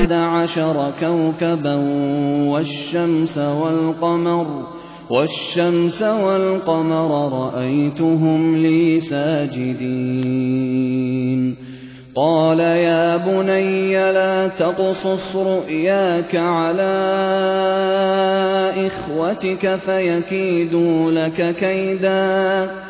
أحد عشر كوكبا والشمس والقمر والشمس والقمر رأيتهم لي ساجدين. قال يا بني لا تقصص رؤياك على إخوتك فيكيدوا لك كيداً.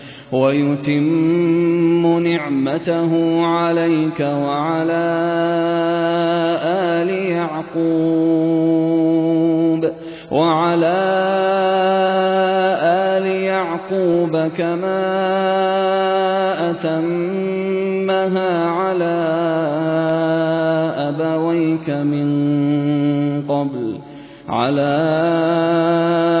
وَيُتِمُّ نِعْمَتَهُ عَلَيْكَ وَعَلَىٰ آلِ يَعْقُوبَ وَعَلَىٰ آلِ يَعْقُوبَ كَمَا أَتَمَّهَا عَلَىٰ أَبَوَيْكَ مِن قَبْلُ. عَلَىٰ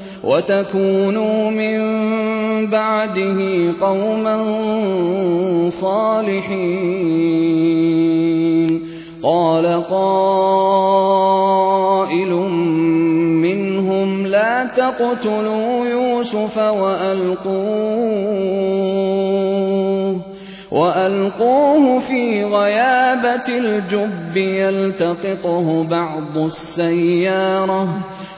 وَتَكُونُوا مِن بَعْدِهِ قَوْمًا صَالِحِينَ. قَالَ قَائِلٌ مِّنْهُمْ لَا تَقْتُلُوا يُوسُفَ وَأَلْقُوهُ وَأَلْقُوهُ فِي غَيَابَتِ الْجُبِّ يَلْتَقِطْهُ بَعْضُ السَّيَّارَةِ.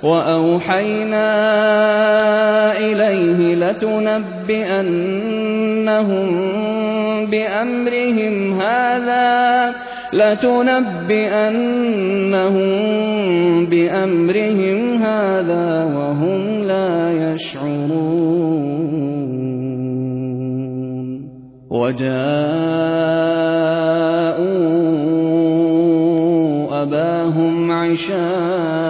وَأَوْحَيْنَا إِلَيْهِ لَتُنَبِّئَنَّهُم بِأَمْرِهِمْ هَٰذَا لَتُنَبِّئَنَّهُم بِأَمْرِهِمْ هَٰذَا وَهُمْ لَا يَشْعُرُونَ. وَجَاءُوا أَبَاهُمْ عِشَاءً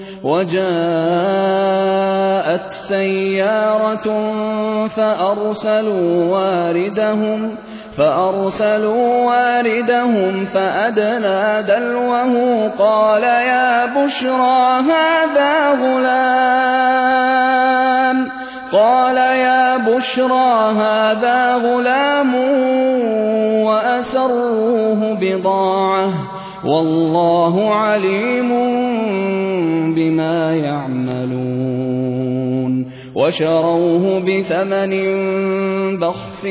وجاءت سيارة فأرسلوا واردهم فأرسلوا واردهم فأدلى دلوه قال يا بشرى هذا غلام. قال يا بشرى هذا غلام وأسروه بضاعة والله عليم بما يعملون وشروه بثمن بخس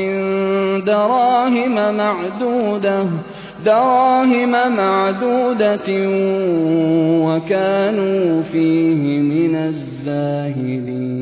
دراهم معدودة دراهم معدودة وكانوا فيه من الزاهدين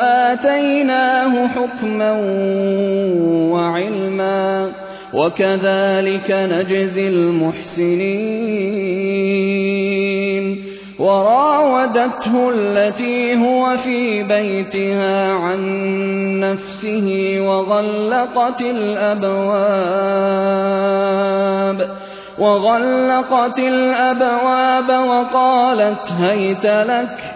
آتيناه حكما وعلما وكذلك نجزي المحسنين وراودته التي هو في بيتها عن نفسه وغلقت الأبواب وغلقت الأبواب وقالت هيت لك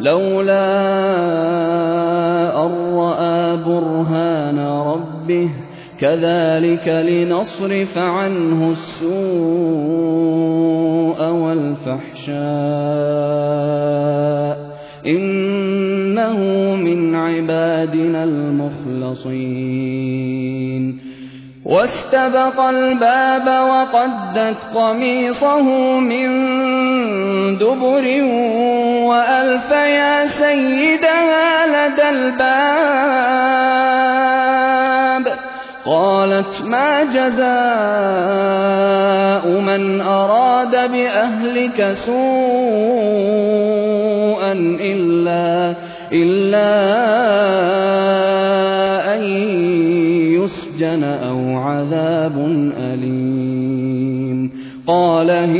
لولا أن رأى برهان ربه كذلك لنصرف عنه السوء والفحشاء. إنه من عبادنا المخلصين. واستبق الباب وقدت قميصه من دبر وألف يا سيدها لدى الباب. قالت ما جزاء من أراد بأهلك سوءا إلا إلا أن يسجن أو عذاب أليم. قال هي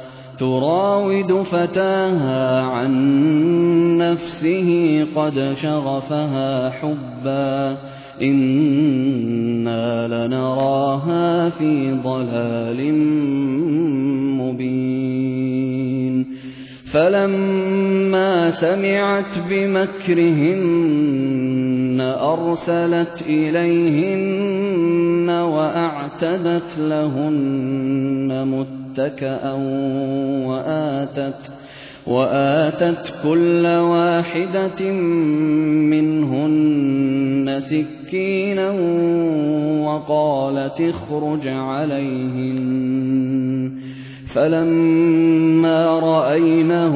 تراود فتاها عن نفسه قد شغفها حبا إِنَّا لَنَرَاهَا فِي ضَلَالٍ مُّبِينٍ. فَلَمَّا سَمِعَتْ بِمَكْرِهِنَّ أَرْسَلَتْ إِلَيْهِنَّ وَأَعْتَدَتْ لَهُنَّ مُتَّكَأً وَآتَتْ وآتت كل واحدة منهن سكينا وقالت اخرج عليهن. فلما رأينه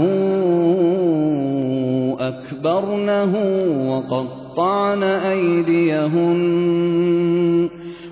أكبرنه وقطعن أيديهن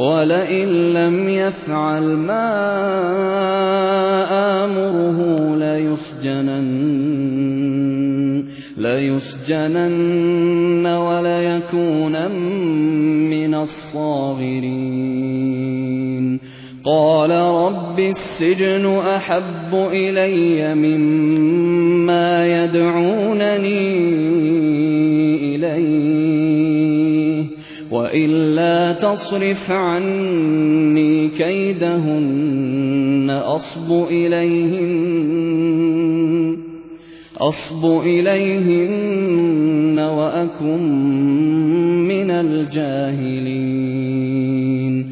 وَلَئِن لَّمْ يَفْعَلْ مَا آمُرُهُ لَيُسْجَنَنَّ وَلَيَكُونًا مِّنَ الصَّاغِرِينَ. قَالَ رَبِّ السِّجْنُ أَحَبُّ إِلَيَّ مِمَّا يَدْعُونَنِي إِلَيْهِ. وَإِلَّا تَصْرِفْ عَنِّي كَيْدَهُنَّ. أَصْبُ إِلَيْهِنَّ. أَصْبُ إِلَيْهِنَّ وَأَكُن مِّنَ الْجَاهِلِينَ.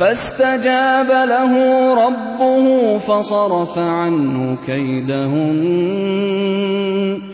فَاسْتَجَابَ لَهُ رَبُّهُ فَصَرَفَ عَنْهُ كَيْدَهُنَّ.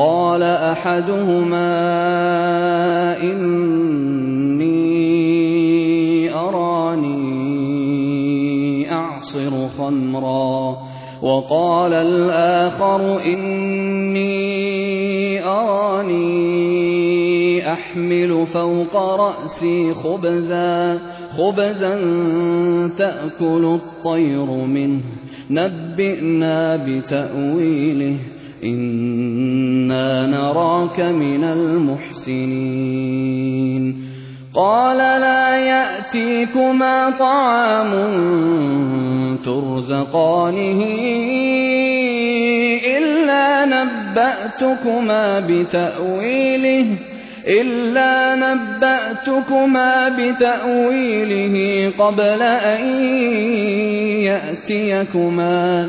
قال أحدهما إني أراني أعصر خمرا وقال الآخر إني أراني أحمل فوق رأسي خبزا خبزا تأكل الطير منه نبئنا بتأويله. إِنَّا نَرَاكَ مِنَ الْمُحْسِنِينَ قَالَ لَا يَأْتِيكُمَا طَعَامٌ تُرْزَقَانِهِ إِلَّا نَبَّأْتُكُمَا بِتَأْوِيلِهِ إِلَّا نَبَّأْتُكُمَا بِتَأْوِيلِهِ قَبْلَ أَن يَأْتِيَكُمَا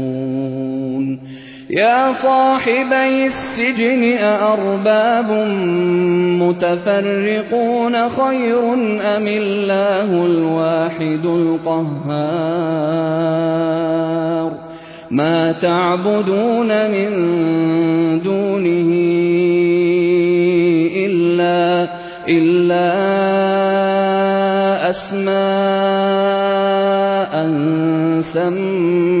يا صاحبي السجن أأرباب متفرقون خير أم الله الواحد القهار ما تعبدون من دونه إلا إلا أسماء سميتموها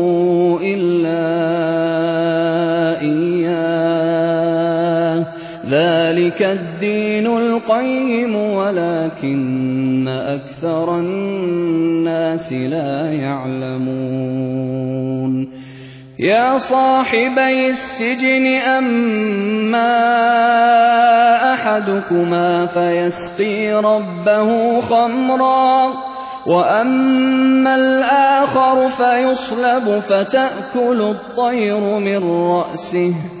ذلك الدين القيم ولكن أكثر الناس لا يعلمون يا صاحبي السجن أما أحدكما فيسقي ربه خمرا وأما الآخر فيصلب فتأكل الطير من رأسه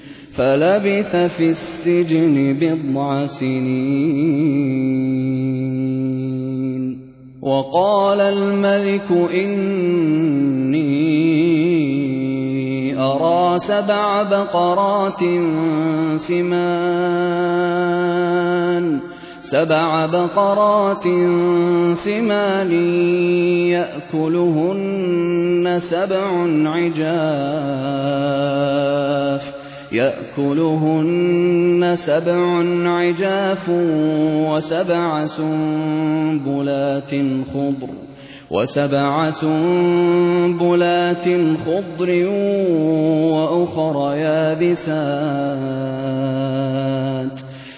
فلبث في السجن بضع سنين. وقال الملك إني أرى سبع بقرات سمان. سبع بقرات سمان يأكلهن سبع عجاف. يأكلهن سبع عجاف وسبع سنبلات خضر وسبع سنبلات خضر وأخر يابسات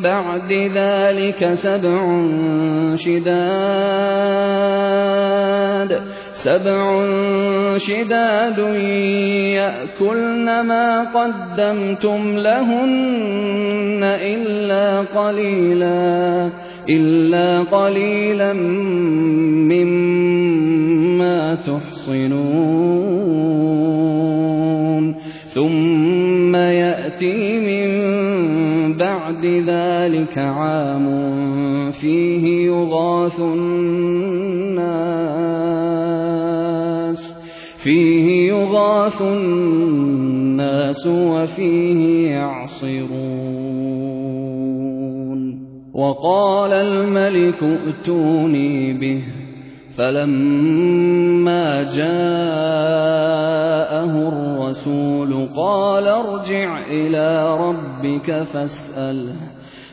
بعد ذلك سبع شداد. سبع شداد يأكلن ما قدمتم لهن إلا قليلا إلا قليلا مما تحصنون. ثم يأتي من بعد ذلك عام فيه يغاث الناس فيه يغاث الناس وفيه يعصرون. وقال الملك ائتوني به فلما جاءه الرسول قال ارجع إلى ربك فاسأله.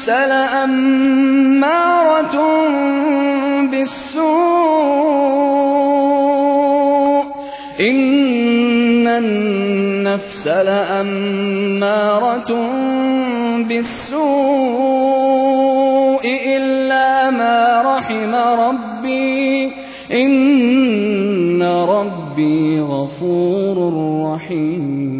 النفس لأمارة بالسوء إن النفس لأمارة بالسوء إلا ما رحم ربي إن ربي غفور رحيم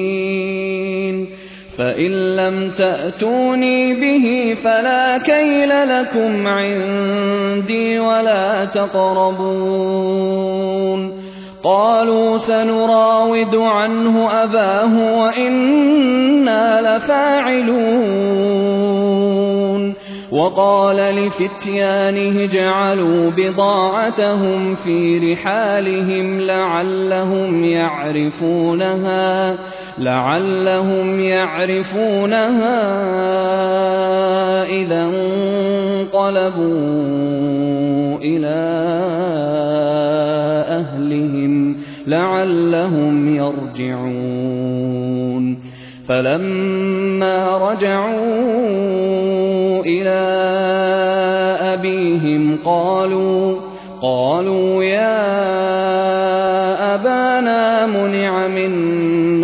فإن لم تأتوني به فلا كيل لكم عندي ولا تقربون. قالوا سنراود عنه أباه وإنا لفاعلون. وقال لفتيانه اجعلوا بضاعتهم في رحالهم لعلهم يعرفونها. لعلهم يعرفونها إذا انقلبوا إلى أهلهم لعلهم يرجعون فلما رجعوا إلى أبيهم قالوا قالوا يا أبانا منع منا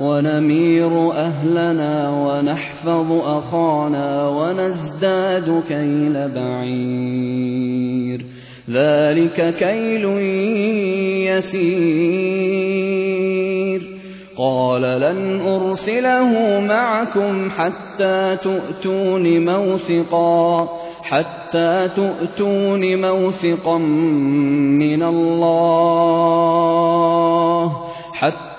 ونمير أهلنا ونحفظ أخانا ونزداد كيل بعير. ذلك كيل يسير. قال لن أرسله معكم حتى تؤتون موثقا حتى تؤتون موثقا من الله.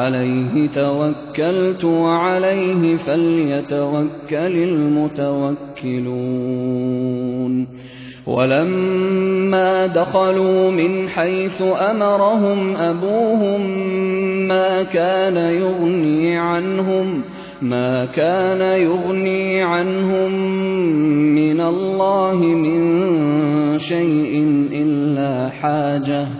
عَلَيْهِ تَوَكَّلْتُ وَعَلَيْهِ فَلْيَتَوَكَّلِ الْمُتَوَكِّلُونَ. وَلَمَّا دَخَلُوا مِنْ حَيْثُ أَمَرَهُمْ أَبُوهُم مَّا كَانَ يُغْنِي عَنْهُم ما كان يغني عنهم من الله من شيء إلا حاجة.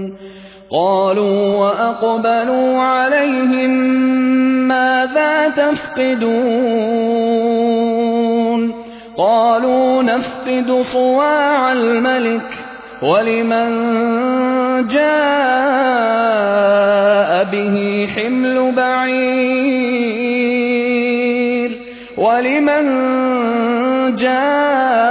قالوا وأقبلوا عليهم ماذا تفقدون؟ قالوا نفقد صواع الملك وَلِمَن جَاءَ بِهِ حِمْلُ بَعِيرٍ؟ وَلِمَن جَاءَ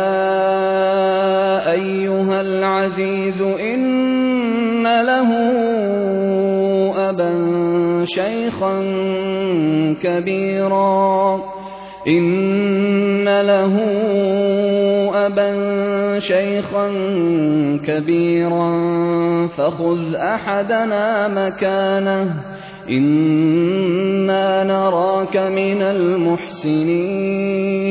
شيخا كبيرا. إن له أبا شيخا كبيرا. فخذ أحدنا مكانه. إنا نراك من المحسنين.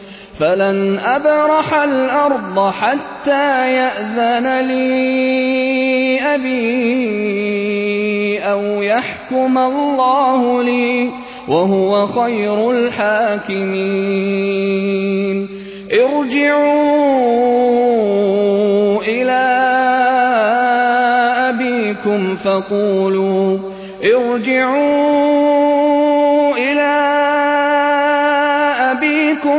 فلن أبرح الأرض حتى يأذن لي أبي أو يحكم الله لي وهو خير الحاكمين ارجعوا إلى أبيكم فقولوا ارجعوا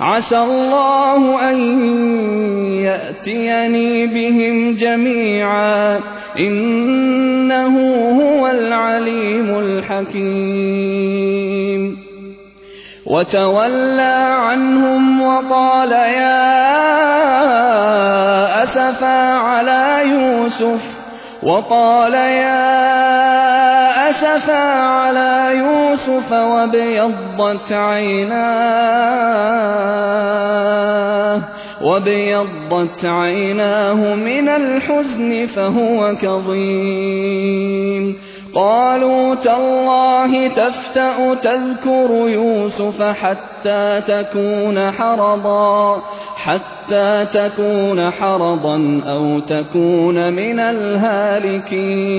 عسى الله أن يأتيني بهم جميعا. إنه هو العليم الحكيم. وتولى عنهم وقال يا أسفا على يوسف. وقال يا أسفا على يوسف وابيضت عيناه وابيضت عيناه من الحزن فهو كظيم. قالوا تالله تفتأ تذكر يوسف حتى تكون حرضا حتى تكون حرضا أو تكون من الهالكين.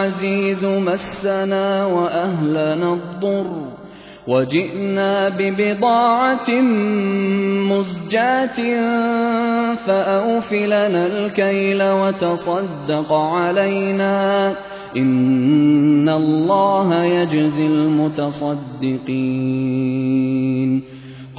العزيز مسنا وأهلنا الضر. وجئنا ببضاعة مزجاة فأوفلنا الكيل وتصدق علينا. إن الله يجزي المتصدقين.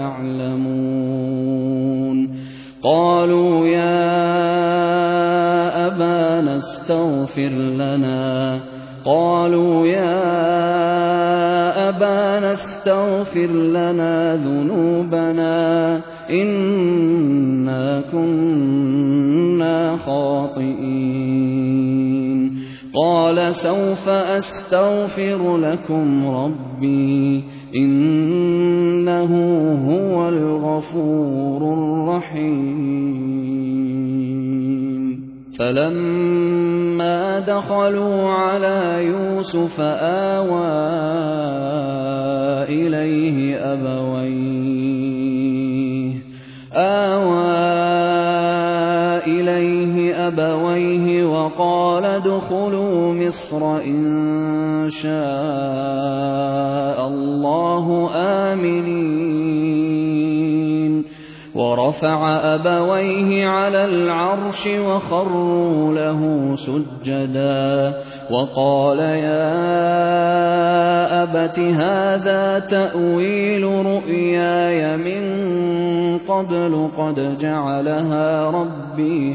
تعلمون. قالوا يا أبانا استغفر لنا. قالوا يا أبانا استغفر لنا ذنوبنا. إنا كنا خاطئين. قال سوف أستغفر لكم ربي. إنه هو الغفور الرحيم. فلما دخلوا على يوسف آوى إليه أبويه. آوى أبويه وقال ادخلوا مصر إن شاء الله آمنين ورفع أبويه على العرش وخروا له سجدا وقال يا أبت هذا تأويل رؤياي من قبل قد جعلها ربي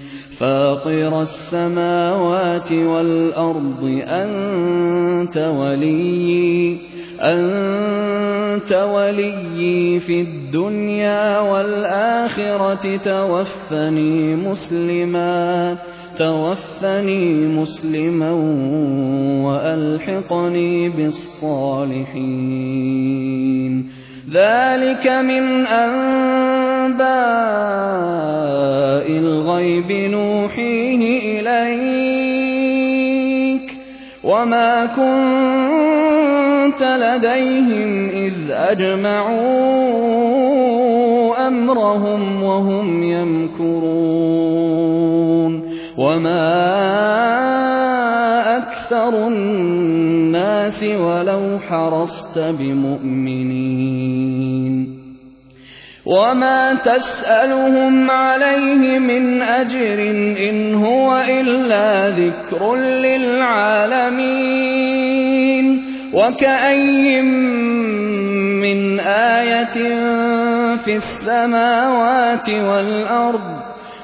فاطر السماوات والأرض أنت وليي أنت وليي في الدنيا والآخرة توفني مسلما توفني مسلما وألحقني بالصالحين. ذلك من أنباء الغيب نوحيه إليك وما كنت لديهم إذ أجمعوا أمرهم وهم يمكرون وما أكثر الناس ولو حرصت بمؤمنين وما تسألهم عليه من أجر إن هو إلا ذكر للعالمين وكأي من آية في السماوات والأرض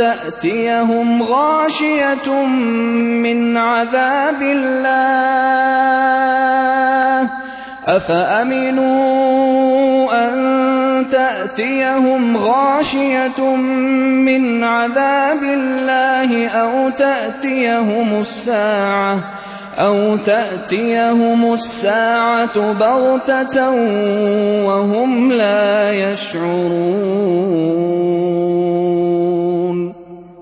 تأتيهم غاشية من عذاب الله. أفأمنوا أن تأتيهم غاشية من عذاب الله أو تأتيهم الساعة أو تأتيهم الساعة بغتة وهم لا يشعرون؟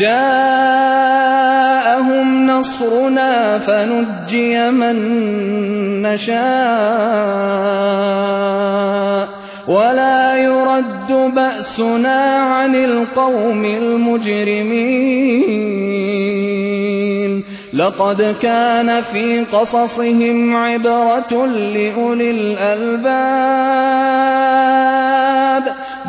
جاءهم نصرنا فنجي من نشاء. ولا يرد بأسنا عن القوم المجرمين. لقد كان في قصصهم عبرة لأولي الألباب.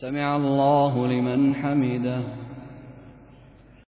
سمع الله لمن حمده.